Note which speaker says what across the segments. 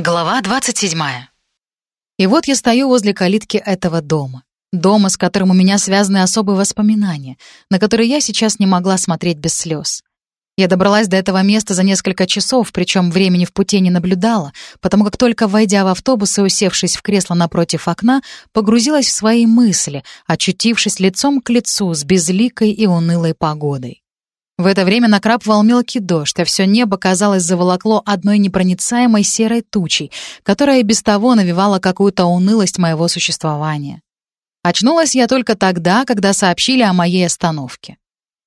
Speaker 1: Глава 27. И вот я стою возле калитки этого дома. Дома, с которым у меня связаны особые воспоминания, на которые я сейчас не могла смотреть без слез. Я добралась до этого места за несколько часов, причем времени в пути не наблюдала, потому как только войдя в автобус и усевшись в кресло напротив окна, погрузилась в свои мысли, очутившись лицом к лицу с безликой и унылой погодой. В это время накрапывал мелкий дождь, а все небо, казалось, заволокло одной непроницаемой серой тучей, которая и без того навевала какую-то унылость моего существования. Очнулась я только тогда, когда сообщили о моей остановке.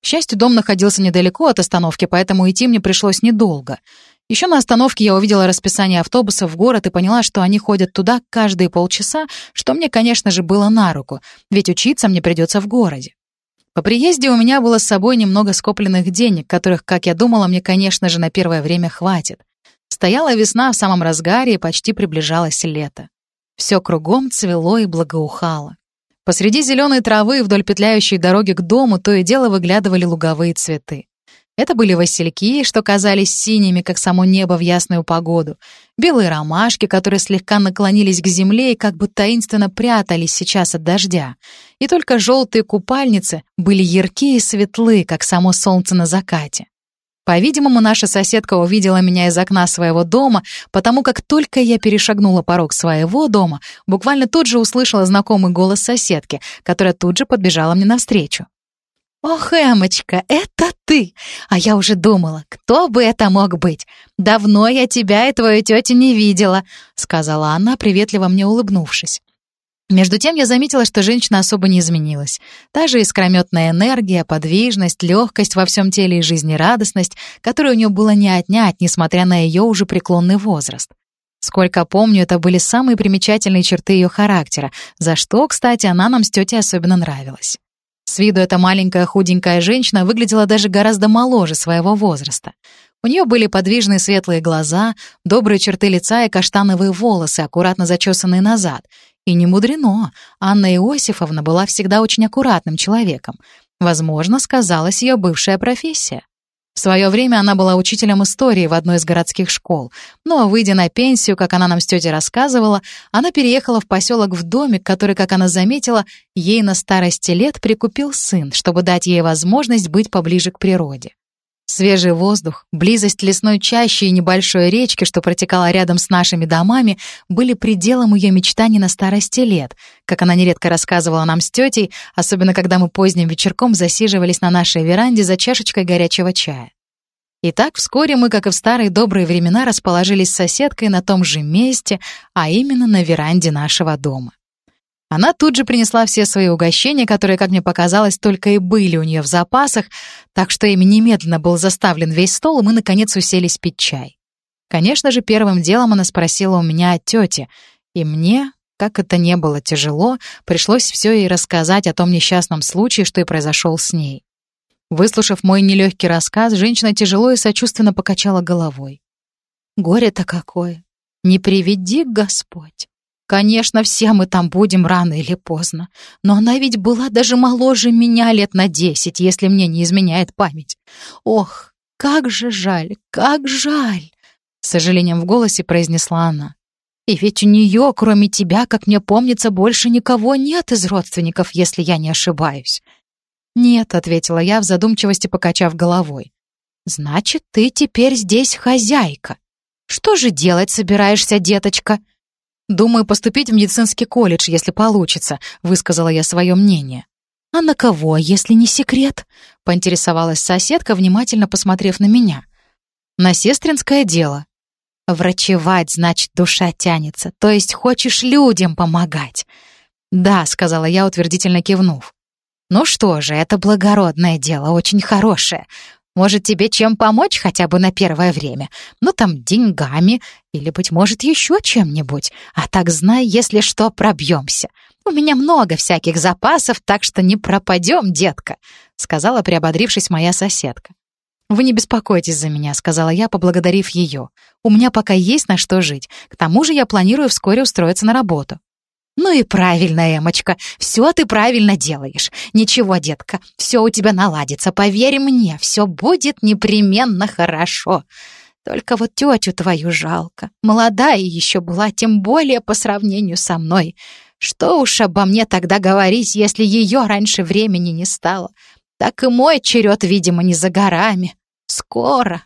Speaker 1: К счастью, дом находился недалеко от остановки, поэтому идти мне пришлось недолго. Еще на остановке я увидела расписание автобусов в город и поняла, что они ходят туда каждые полчаса, что мне, конечно же, было на руку, ведь учиться мне придется в городе. По приезде у меня было с собой немного скопленных денег, которых, как я думала, мне, конечно же, на первое время хватит. Стояла весна в самом разгаре и почти приближалось лето. Все кругом цвело и благоухало. Посреди зеленой травы вдоль петляющей дороги к дому то и дело выглядывали луговые цветы. Это были васильки, что казались синими, как само небо в ясную погоду, белые ромашки, которые слегка наклонились к земле и как бы таинственно прятались сейчас от дождя, и только желтые купальницы были яркие и светлы, как само солнце на закате. По-видимому, наша соседка увидела меня из окна своего дома, потому как только я перешагнула порог своего дома, буквально тут же услышала знакомый голос соседки, которая тут же подбежала мне навстречу. «Ох, Эмочка, это ты! А я уже думала, кто бы это мог быть? Давно я тебя и твою тетю не видела», — сказала она, приветливо мне улыбнувшись. Между тем я заметила, что женщина особо не изменилась. Та же искрометная энергия, подвижность, легкость во всем теле и жизнерадостность, которой у нее было не отнять, несмотря на ее уже преклонный возраст. Сколько помню, это были самые примечательные черты ее характера, за что, кстати, она нам с тетей особенно нравилась. С виду эта маленькая худенькая женщина выглядела даже гораздо моложе своего возраста. У нее были подвижные светлые глаза, добрые черты лица и каштановые волосы, аккуратно зачесанные назад. И не мудрено, Анна Иосифовна была всегда очень аккуратным человеком. Возможно, сказалась ее бывшая профессия. В свое время она была учителем истории в одной из городских школ, но, выйдя на пенсию, как она нам с тетей рассказывала, она переехала в поселок в домик, который, как она заметила, ей на старости лет прикупил сын, чтобы дать ей возможность быть поближе к природе. Свежий воздух, близость лесной чащи и небольшой речки, что протекала рядом с нашими домами, были пределом ее мечтаний на старости лет, как она нередко рассказывала нам с тетей, особенно когда мы поздним вечерком засиживались на нашей веранде за чашечкой горячего чая. Итак, вскоре мы, как и в старые добрые времена, расположились с соседкой на том же месте, а именно на веранде нашего дома. Она тут же принесла все свои угощения, которые, как мне показалось, только и были у нее в запасах, так что ими немедленно был заставлен весь стол, и мы, наконец, уселись пить чай. Конечно же, первым делом она спросила у меня о тете, и мне, как это не было тяжело, пришлось все ей рассказать о том несчастном случае, что и произошел с ней. Выслушав мой нелегкий рассказ, женщина тяжело и сочувственно покачала головой. «Горе-то какое! Не приведи Господь! Конечно, все мы там будем рано или поздно. Но она ведь была даже моложе меня лет на десять, если мне не изменяет память. Ох, как же жаль, как жаль!» С сожалением в голосе произнесла она. «И ведь у нее, кроме тебя, как мне помнится, больше никого нет из родственников, если я не ошибаюсь». «Нет», — ответила я в задумчивости, покачав головой. «Значит, ты теперь здесь хозяйка. Что же делать собираешься, деточка?» «Думаю поступить в медицинский колледж, если получится», — высказала я свое мнение. «А на кого, если не секрет?» — поинтересовалась соседка, внимательно посмотрев на меня. «На сестринское дело». «Врачевать, значит, душа тянется, то есть хочешь людям помогать». «Да», — сказала я, утвердительно кивнув. «Ну что же, это благородное дело, очень хорошее. Может, тебе чем помочь хотя бы на первое время? Ну, там, деньгами или, быть может, еще чем-нибудь. А так знай, если что, пробьемся. У меня много всяких запасов, так что не пропадем, детка», — сказала, приободрившись моя соседка. «Вы не беспокойтесь за меня», — сказала я, поблагодарив ее. «У меня пока есть на что жить. К тому же я планирую вскоре устроиться на работу». «Ну и правильно, Эмочка, все ты правильно делаешь. Ничего, детка, все у тебя наладится, поверь мне, все будет непременно хорошо.
Speaker 2: Только вот тетю твою жалко. Молодая еще была, тем более по сравнению со мной. Что уж обо мне тогда говорить, если ее раньше времени не стало. Так и мой черед, видимо, не за горами. Скоро.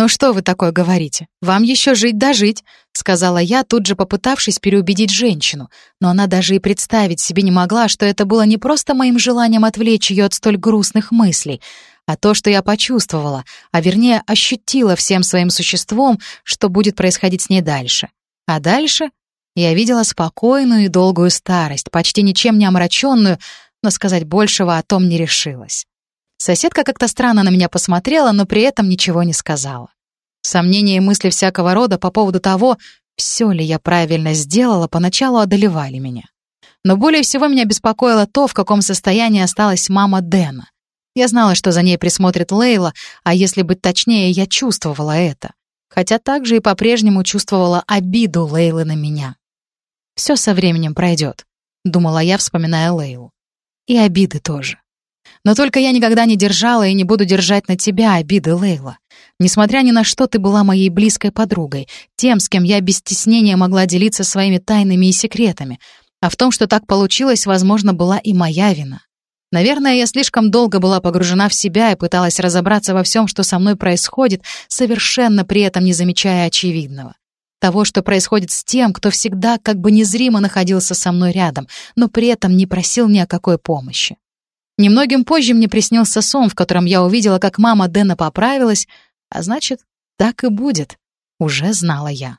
Speaker 1: «Ну что вы такое говорите? Вам еще жить да жить», — сказала я, тут же попытавшись переубедить женщину. Но она даже и представить себе не могла, что это было не просто моим желанием отвлечь ее от столь грустных мыслей, а то, что я почувствовала, а вернее ощутила всем своим существом, что будет происходить с ней дальше. А дальше я видела спокойную и долгую старость, почти ничем не омраченную, но сказать большего о том не решилась. Соседка как-то странно на меня посмотрела, но при этом ничего не сказала. Сомнения и мысли всякого рода по поводу того, все ли я правильно сделала, поначалу одолевали меня. Но более всего меня беспокоило то, в каком состоянии осталась мама Дэна. Я знала, что за ней присмотрит Лейла, а если быть точнее, я чувствовала это. Хотя также и по-прежнему чувствовала обиду Лейлы на меня. «Все со временем пройдет», — думала я, вспоминая Лейлу. «И обиды тоже. Но только я никогда не держала и не буду держать на тебя обиды, Лейла. Несмотря ни на что, ты была моей близкой подругой, тем, с кем я без стеснения могла делиться своими тайнами и секретами. А в том, что так получилось, возможно, была и моя вина. Наверное, я слишком долго была погружена в себя и пыталась разобраться во всем, что со мной происходит, совершенно при этом не замечая очевидного. Того, что происходит с тем, кто всегда как бы незримо находился со мной рядом, но при этом не просил ни о какой помощи. Немногим позже мне приснился сон, в котором я увидела, как мама Дэна поправилась, а значит, так и будет, уже знала я.